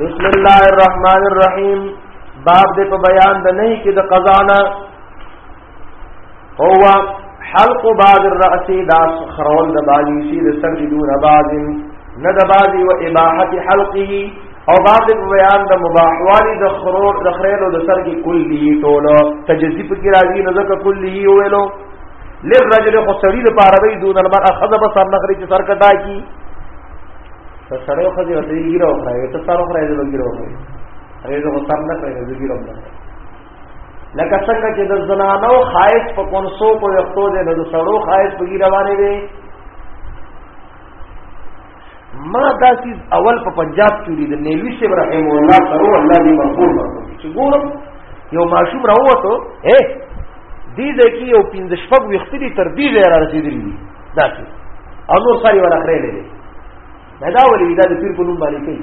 بسم الله الرحمن الرحیم باب دې په بیان د نه کې د قضا نه هو حلق بعض الرأس دا خرول د بالی شي د سر دون بعض نه د بعض او اباحه حلقه او باب دې په بیان د مباحوالي د خرور د خرېلو د سر کې کلی ټولو تجزیه کې راځي نو ځکه کلی ویلو للرجل خو سړی لپاره دی دون المرأه خذ به سر نخري چې سر کټا کی ته سړی خو دې ورته ګیره وخره ته سر وخره دې ګیره وخره هغه دې سر نه کوي دې ګیره وخره لکه څنګه چې د زنانو خایس په کونسو کو یختو دې د سړو خایس په ګیره باندې ما دا چیز اول په پنجاب کې ولید نیلوی صاحب رحم الله سره الله دې مغفور ورکړي چې ګورم یو ماشوم راووتو اے دې ځکه یو پنځه شپږ وخت دي تر دې ځای را رسیدلی دي دا چې او نور ساري ولا خره لري دا ولې دا د پیر په نوم باندې کوي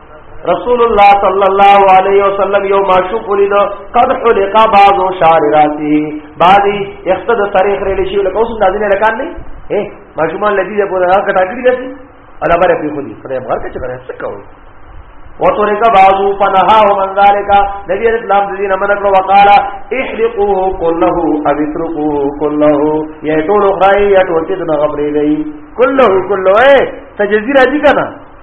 رسول الله صلی الله علیه وسلم یو معشوق ولید قد حلق بعض شعر راته بعضی اختد طریق رلی شي لکه اوس اندازې نه لکان نه اے ماشومان لدی د پوره هغه کټاکړي دي الله بره په خو دي خدای بار کې چلره څه کوي وترک بعضو فنها ومن ذالک نبی اسلام د دین امر کړو وقالا احرقوه كله او اتركوه كله یا ټول خدای یا ټول چې دغه غبرې دی كله كله اے تجزیرا دي کنه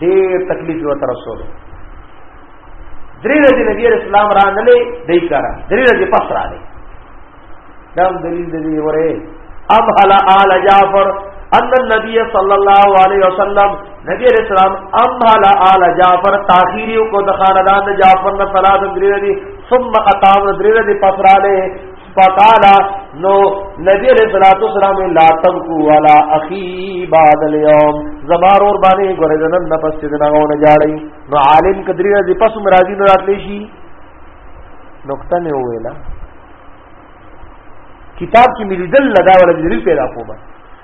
ډېر تکلیف یو تر رسول درې ورځې نبی رسول الله را نه لې دای کارا درې ورځې پس را لې دا دلیل دې وره ام هلا آل جعفر ان النبي صلى الله عليه وسلم نبی علیہ السلام ام هلا آل جعفر تاخیری کو د خاندان جعفر نه صلوات درې ورځې ثم اتاو درې ورځې پس را لې فقال نو نبی علیہ الصلوۃ والسلام لا تبکو ولا اخی بعد اليوم زمار اور باندې ګورې دنن نه پس دې نه غوونه جاړي نو عالم قدری دې پس مرادی نه راتلی شي نقطه نه ویلا کتاب کې ملي دل لگا ولا دې پیدا کومه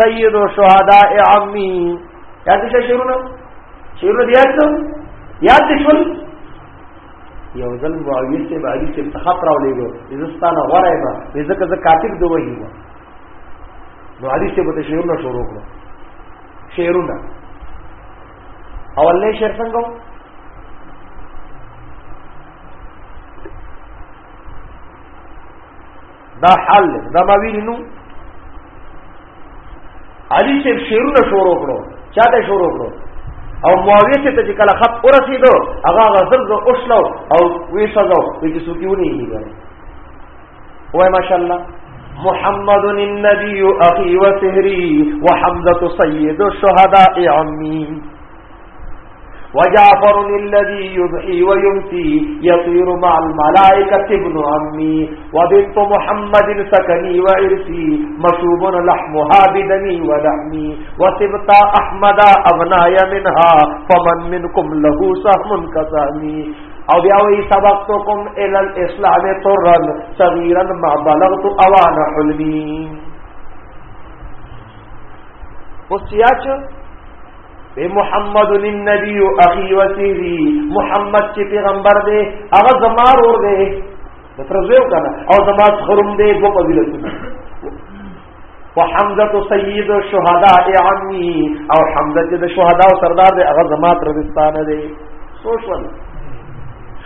سید و شهداء عمی یاد شې شعرونه شعرونه دی یاد شو یاد دې شول یو ځل معاویه سے باندې چې تخط راو لګو عزستان غره ما ځکه ز کاتب دوه یو نو حدیث ته به شعرونه شروع کړو شعرونه اول نه شعر څنګه دا حال دی دا ما ویلی نو علی چې شعرونه شروع کړو چا ته شروع کړو او معاویه چې ته کله خط ورسېدو هغه غزل زو اوښلو او وی سزو وی چې سوتی ونی نه وای ماشاءالله محمد النبي اخي وسهري وحمزه سيد الشهداء عمي وجعفر الذي يضحي ويمسي يطير مع الملائكة ابن عمي وبنت محمد سكني وعرسي مشوب لحمها بدمي ولحمي وسبط أحمد أبناي منها فمن منكم له سهم كسامي او بیا وی سبقتکم ال الاسلام ترن صغیرا ما بلغت اوان حلمی وسیاچ اے محمد النبی او اخی وسیری محمد چې پیغمبر دی هغه زمار اور دی مترزیو کنه او زمات خرم دی په فضیلتونه وحمزه سید الشهداء عمی او حمزه چې د شهدا او سردار دی هغه زمات رستانه دی سوشل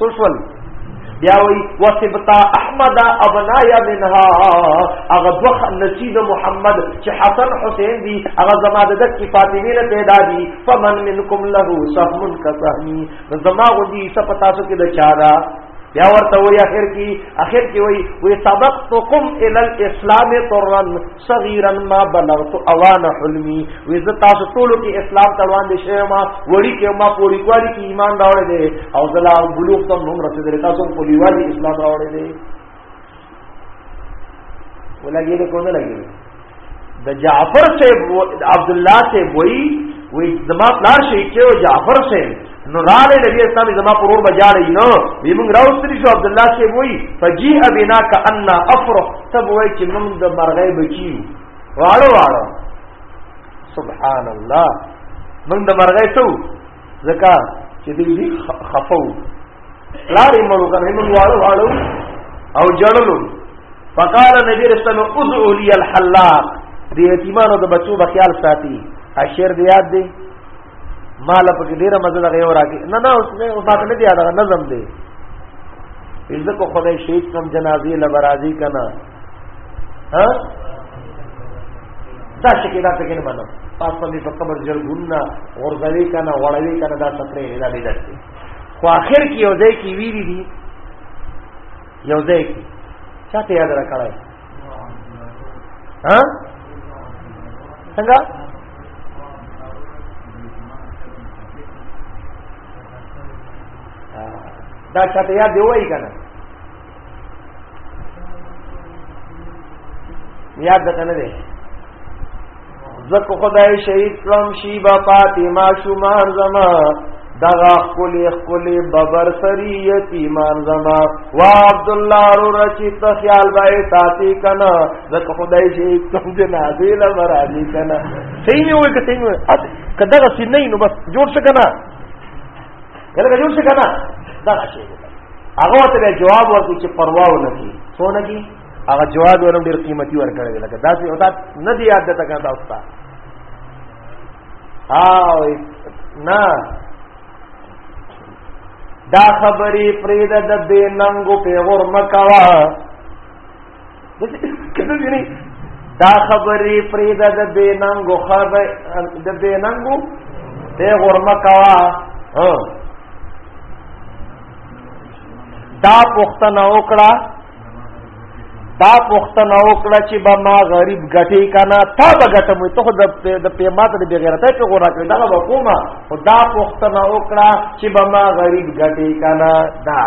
سوشل بیا وی وسبتا احمد ابنایا منها هغه دوخ نصیب محمد چې حسن حسین دی هغه زما د دک کی فاطمه له پیدا دی فمن منکم له سهم کسهمی زما غدی سپتا سو کې د چارا بیا ورته وی اخر کی اخر کی وی وی سبقتکم ال الاسلام ترن صغیرا ما بلغت اوان حلمی وې زه تاسو ټولو کې اسلام ته روان دي شه ما وړي کې ما پوری کوالي کې ایمان راوړې دي او زلا بلوغ تم نوم رسیدل تاسو په لیوالي اسلام راوړې دي ولګي له کومه لګي د جعفر سے عبد الله سے وای وې زما پلار شي چې جعفر سے نو رااله نبی اسلام زما پرور بجاړی نو وی موږ راوستری شو عبد الله سی وای فجیع بنا کأن افرح تب وای چې موږ د مرغې بچیو واړو واړو سبحان الله موږ د مرغې څو زکا چې دې خفو لارې مړو کنه موږ واړو واړو او جړلو فقال نبی رسول الله ادعوا لي الحلاق دې یتیمانو د بچو بخیال ساتي اشر دی یاد دی مال په کې ډیره مزه دغه یو راکې نه نه اوس نه ماته نه دی دا نظم دی عزت کو خدای شهید کم جنازي لبرازي کنا ها دا شکه دا څنګه منو پاس باندې په قبر جرګونا ورځوي کنا وړوي کنا دا سفرې نه دی درته خو اخر کې یو ځای کې ویری دي یو ځای کې چاته یاد راکړای ها څنګه دا چاته یاد دی وای کنه یاد ده کنه دی زکو خدای شهید کلم شیبا پاتی ما شمار زما دغا خلی خلی ببر سری یتیمان زما و عبدالله رو رچی تخیال بائی ساتی کنا زکو خدای شهید کلم جنازی لبرازی کنا صحیح میں ہوئے کہ صحیح میں ہوئے کہ دغا سی نہیں نو بس جوڑ سکنا کله جوړ شي کنه دا شي هغه ته جواب ورکړي چې پروا ونه کی سونه کی هغه جواد ورم ډیر قیمتي ورکړی لکه دا چې وتا نه دی یاد ته کنه تاسو ته او نه دا خبرې پرېد د دې ننګو په ور مکوا دا خبرې پرېد د دې ننګو خبر د دې ننګو په ور مکوا دا پښتنه وکړه دا پښتنه وکړه چې به ما غریب غټي کنا تا به غټم ته خو د پیمات د بغیرته په غورا کړی دا به کومه خدا پښتنه وکړه چې به ما غریب غټي کنا دا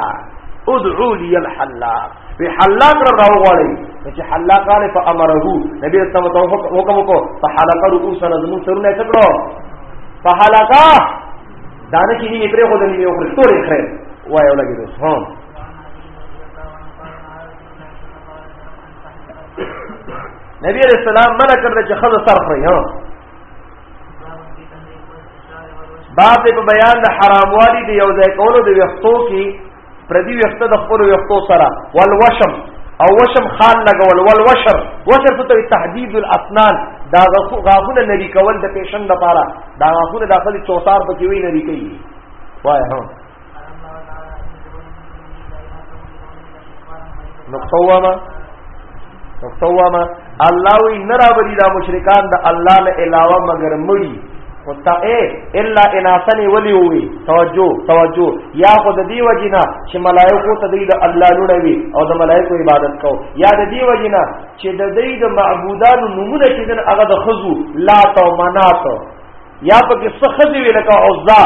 ادعو لي الحلاق وی حلاق را راو غړی چې حلاق علی فامره نبی رسول الله حکم کو فحلق رؤوس نظم سرونه تکړو فحلقا دانه چې یې پرې خو د نیو خپل تورې خره وایو لګیدو هم نبی علیہ السلام منع کړل چې خزه سر خوري ها باب په بیان د حراموالي دی یو ځای کولو د وختو کې پردي وخت د خپل وختو سره والوشم او وشم خان لګول والوشر وشر ته تحديد الاسنان دا غاغونه نری کول د پیشن د پاره دا غاغونه د خپل چوتار په کې وی نری کوي وای هو نقطه وامه نقطه وامه الله وی نرا بری دا مشرکان د الله نه علاوه مگر مړي خدا اے الا اناسن ولی وی توجه توجه یا خود دی وجینا چې ملائکو ته دی د الله نور وی او د ملائکو عبادت کو یا د دی وجینا چې د دی د معبودانو نمونه چې دن هغه د خزو لا تو مناتو یا په کې څه خځې وي لکه عزا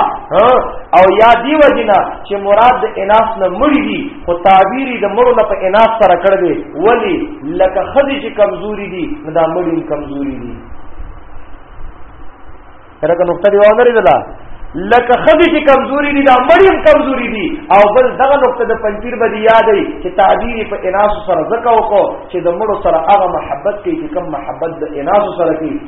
او یا دی وجنا چې مراد د اناث نه مړي دي خو تعبیر د مړو نه په اناث سره کړ دی ولی لکه خځې چې کمزوري دي نه دا مړي کمزوري دي لکه نقطه دی وانه لري دا لکه خدي چې کمزوري دي دا مریم کمزوري دي او بل دغه نقطه د پنځیر به یاد وي چې تعبیر په اناس سره زکه وکړو چې د مړو سره هغه محبت کوي چې کم محبت د اناس سره کوي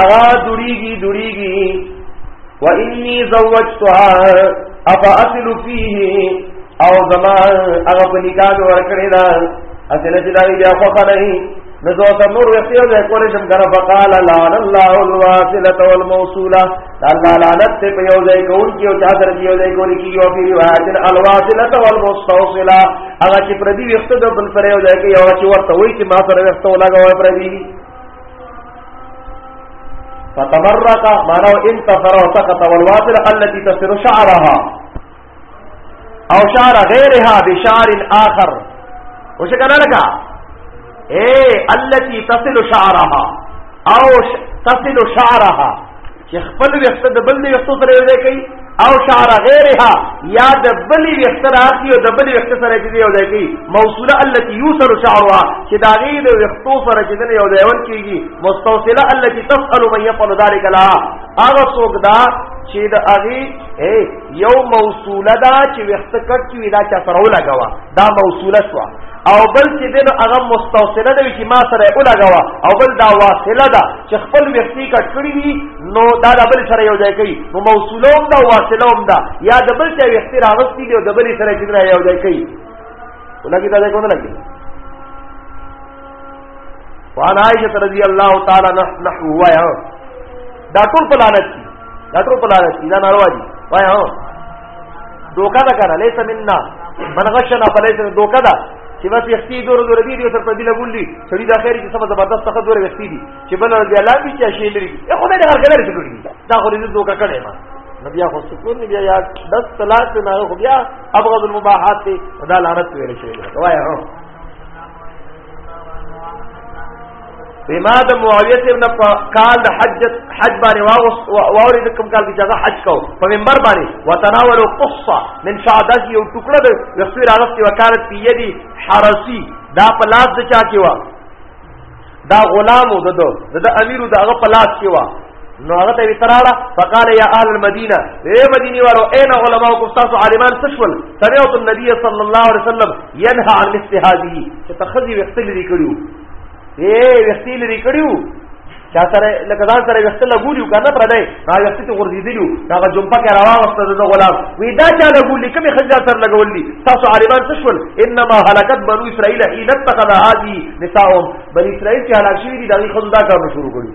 اغا دړيږي دړيږي واني زوجتها افاصل فيه او زما هغه په نکاح ورکړی دا اصل چې دا بیا خو نه نو زه ته نور وسیو ده کولې شم کنه فقال لعن الله الواصله والموصوله الله لعنت ته په یو ځای کول کې او چا سره یو ځای کول کې یو په روایت الواصله والمستوصله هغه چې پردي وخت د بل سره یو ځای کې یو چې ورته وایي چې ما سره وخت ولاګوي پردي فتبرق مانو انتصر وسقط والواصله التي تصير شعرها او شعر غيرها بشعر اخر وشکرا لکه اے التي تصل شعرها او تصل شعرها چې خپل ویښته د بل ویښتو سره یو ځای کوي او شعر غیرها یا د بل ویښته راځي او د بل ویښته سره چې یو ځای کوي موصوله التي يوصل شعرها چې دا غي د ویښتو سره چې د یو ځای ول کیږي مستوصله التي تسأل من يفعل ذلك لها هغه څوک دا چې د هغه یو موصوله دا چې وخت کټ کې ودا چا سره ولګوا دا موصوله شو او بل چې دنو هغه مستوصله دی چې ما سره ولګوا او بل دا واصله ده چې خپل وختي کټ کړی وي نو دا د بل سره یو ځای کوي نو موصوله هم دا واصله هم دا یا د بل چې وختي راغستي دی او د بل سره چې یو ځای کوي ولګي دا ځای کوم نه لګي وعن عائشة رضی اللہ تعالی نحو وایا دا ټول په لعنت دي دا ټول په لعنت دي دا ناروا دي وایا دوکا دا کنه ليس منا من غشنا فليس دوکا دا چې بس وختي دور دور دي دي تر په دې لګولي سړي دا خیر چې سم زبردست څخه دور وختي دي چې بل رضی الله دي چې شي لري یو خدای دې هرګلر څه کړی دا خو دې دوکا کړي ما نبی خو سکون بیا یا 10 طلاق نه خو بیا ابغض المباحات دا لعنت ویل شي وایا بما د معاویه ابن قال د حج حج باندې واغس واوري د کوم کال کې جزا حج کو په منبر باندې وتناول قصه من شعدات یو ټوکړه د رسول الله صلی الله علیه وکالت په یدی حرسی دا په لاس د چا کې و دا غلام د دو د امیر د هغه پلاس کې وا نو هغه ته وتراړه فقال يا اهل المدينه اے مدینی والو اين علماءكم تاسو عالمان تشول سمعت النبي صلى الله عليه وسلم ينهى عن مثل هذه چې تخذي وختل لري کړیو اے وختل لري کړیو چا سره لکه ځان سره وخت لګولیو کنه پر دای دا وخت ته ورزیدلیو دا جمپا کې راوا وخت د غلام وی دا چا لګولی کوم خجا سره لګولی تاسو عالمان تشول انما هلاکت بنو اسرائيل حين اتخذ هذه نساهم بني اسرائیل چې هلاک شوي دي دغه خزو دا کار شروع کړي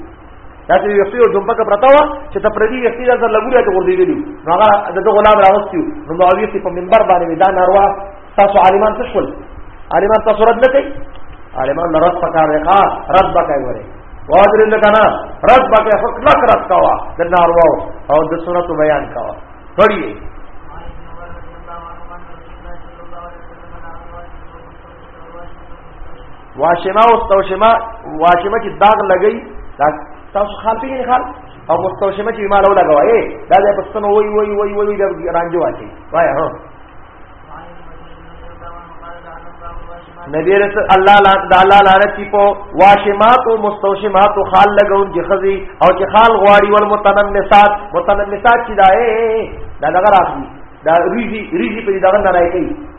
دا چې یو څو جنبه کا پرتا و چې ته پردي یختي دا سره لګوري ته ورته ویلي نو هغه د غلام راوستي نو معاویه په منبر باندې دا ناروا تاسو عالمان څه شول عالمان تاسو رد نه کوي عالمان رد پکار دی ښا رد پکای وره واجر لکنا رد پکای حق نه کرت کوا د ناروا او د سنت بیان کوا پڑھیے واشما او استوشما واشما چې داغ لګي دا تاسو خال پیږي خال او مستوشما چې مال ولا غواي دا د پښتنو وای وای وای وای دا رانجو واچي وای هو نبی رسول الله لا د الله لعنت په واشمات او مستوشمات او خال لګون چې خزي او چې خال غواړي ول متنمسات متنمسات چې دای دا دغه راځي دا ریزي ریزي په دغه نه راځي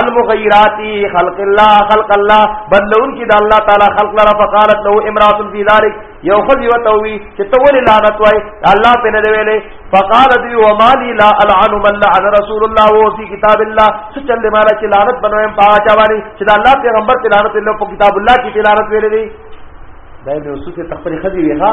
المغیرات خلق الله خلق الله بدلون کی د الله تعالی خلق لرا فقالت له امراه فی ذلک یو خذ وتوی چې تو ول لعنت وای الله په نه ویلې فقالت یو مالی لا العن من لعن رسول الله و فی کتاب الله سچل مال چې لعنت بنوي پاچا باندې چې د الله پیغمبر ته لعنت له کتاب الله کی لعنت ویلې دی دا یو څه ته تخپل خذ وی ها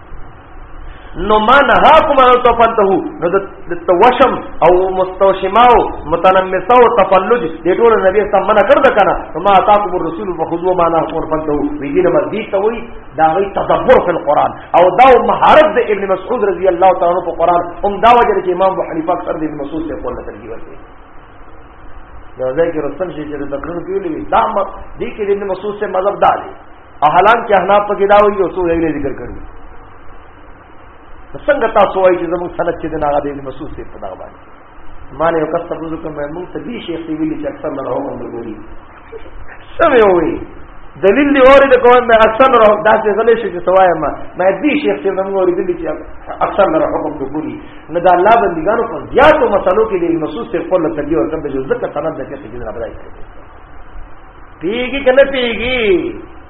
نو ما نهاکم ان تفنته نو د توشم او مستوشماو متنمسو تفلج دې ټول نبی اسلام منع کړ د کنه نو ما اتاکم الرسول فخذوا ما نهاکم فنته وی دې نمبر دې ته وی دا وی تدبر فی القران او دا مهارت د ابن مسعود رضی الله تعالی عنہ په قران هم دا وجه چې امام ابو حنیفه اکثر د ابن مسعود ته قول ترجیح ورکړي دا ځای کې رسن شي چې د تقریر کیږي دا مر دې کې د ابن مسعود سے مذهب دا دی احلان کې احناف پکې دا وایي او څو یې ذکر کړی څنګه تاسو وایي چې زموږ سند چې د ناغه دې مسعود ته په دغه باندې مانه یو کس تاسو کوم موږ ته دې شیخ دی ویلي چې اکثر لره هم ورغوري سمې وي دلیل دی اوري د کوم مې اکثر لره دا چې غلې شي چې سوای ما مې دې شیخ ته موږ اوري دې چې اکثر لره حکم ورغوري نه دا الله بندګانو په زیاتو مسلو کې دې مسعود ته خپل تدبیر ورکړي چې ځکه سند دې کې څه راځي پیږي کنه پیږي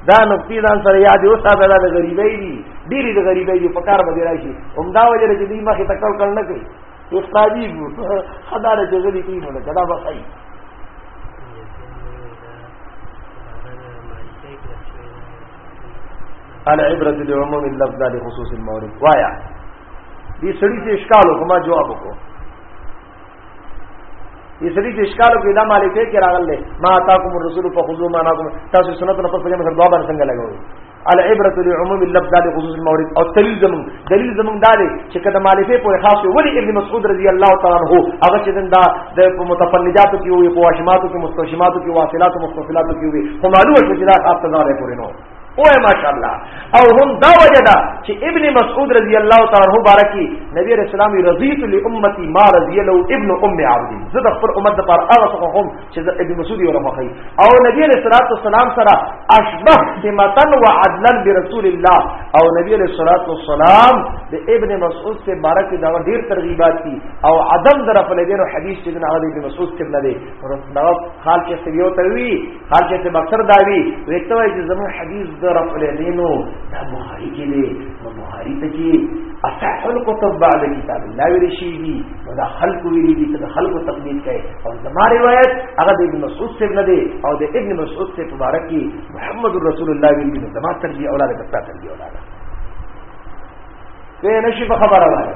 دا نقطې ځان سره یاد یو ساده د غریبۍ دي ډېری د غریبۍ دي په کار باندې راشي همدا وجه چې دوی مخې تکړ کړ نه کوي استادی وو خدا له جزلي کوي نو دا به کوي العبرة بعموم اللفظ لخصوص المورد وایا دې سړي ته اشکال وکما جواب وکړو دې سړي چې اشکالو کې دا مالکه کې راغله ما تاکم الرسول فخذوا ما ناکم تاسو سنت نه پس په جمع سره دعا باندې څنګه لګوي العبره لعموم اللفظ ده خصوص المورد او دلیل زمون دلیل زمون دا دی چې کله مالفه په خاص ولی ابن مسعود رضی الله تعالی عنہ هغه چې دا د متفنجاتو کې وي په واشماتو کې مستوشماتو کې واصلات او مستوفلاتو کې وي خو معلومه شو چې دا خاص تزاده پورې نو او ماشاءالله او هم دا وجه ده چې ابن مسعود رضی الله تعالی عنہ بارکی نبی رسول الله رضیت لامتی ما رضی له ابن ام عبد زه د خپل امت لپاره هغه څه کوم چې ابن مسعود یې ورمخی او نبی رسول الله والسلام سره اشبه سمتن وعدلا برسول الله او نبی علیہ الصلوۃ والسلام د ابن مسعود سے بارک دا ډیر ترغیبات دي او عدم در په لګینو حدیث چې د ابن مسعود څخه نه دی او دا خال کې سویو توی حال چې بکر داوی ویته وای چې زمو حدیث د رفع الیدینو د بخاری کې دی نو بخاری ته چې اصح الكتب بعد کتاب الله ویل شي دي نو دا خلق ویل دي ته خلق تقلید کوي او زما روایت هغه د ابن مسعود څخه نه دی او د ابن مسعود څخه مبارک کی محمد رسول الله ویل دي زما ترجیح اولاده کتا ترجیح اولاده په نشي په خبره وایي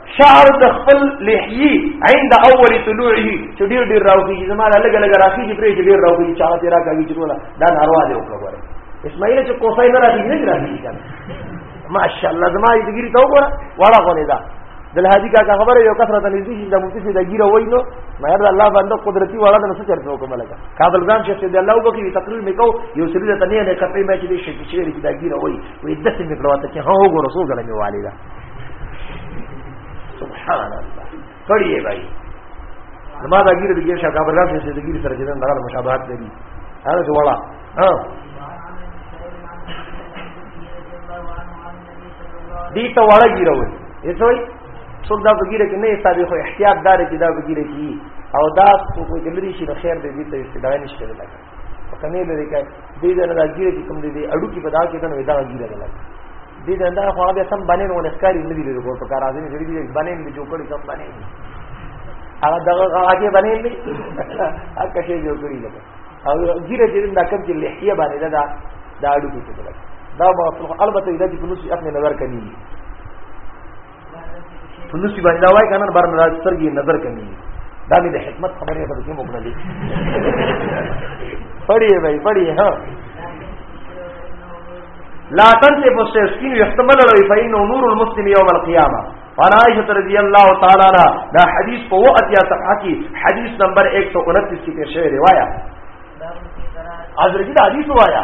شعر د خپل لحیی عند اول طلوعه چې ډیر ډیر راوږي زما لا لګ لګ راخي چې پرې ډیر راوږي چا تیرا کوي چې ولا دا ناروا دی وکړه اسماعیل چې کوسای نه راځي نه راځي کنه ماشاءالله زما دې ګری ته وګوره وړه غونې ده دل هادي کا خبره یو کثره ته نږدې شي د مفتی سي د ګیره وینو مې د الله باندې قدرتي وړه د نسو چرته کومه لګه کابل ځان چې د الله وبکې تقریر میکو یو سری ته نه نه کپې مې چې دې شي چې د ګیره وای وې دته میکړه ته چې هو ګورسو غلې والي سبحان الله پڑھیے بھائی ما دا ګیر د ګیر شاه کابل راځي چې د ګیر سره جنن دغه مشابهت لري هغه څه وړه ها دي ته وړه ګیروي یسوي څوک دا وګیره کې نه حسابې خو احتیاط دار چې دا وګیره کی او دا څوک وګیره شي نو خیر دې دې ته استدعا نشته کنه لري کوي دې دنه دا ګیره چې کوم دې اډو کې پدا کې کنه دا ګیره ده دې دنه دا خو بیا سم باندې نو ښکاری نه دی لري ګور په کار راځي دې دې باندې دې جوړ کړی سم باندې هغه دغه هغه باندې دې هغه شی جوړ کړی لګا او ګیره چې دا کوم چې لحیه باندې دا دا اډو کې څه ده دا مغفل البته دا چې فلوس خپل نظر کوي په نسی باندې دا وای کنه بار نه سترګې نظر کوي دا دې حکمت خبرې په دې موږ نه دي پڑھیے بھائی پڑھیے ہاں لا تنسي فسيسكين يحتمل له فإنه نور المسلم يوم القيامة عن عائشة رضي الله تعالى عنها دا حديث په وقت يا صفحه کې حديث نمبر 129 کې پیش شوی دی وایا حضرت دا حدیث وایا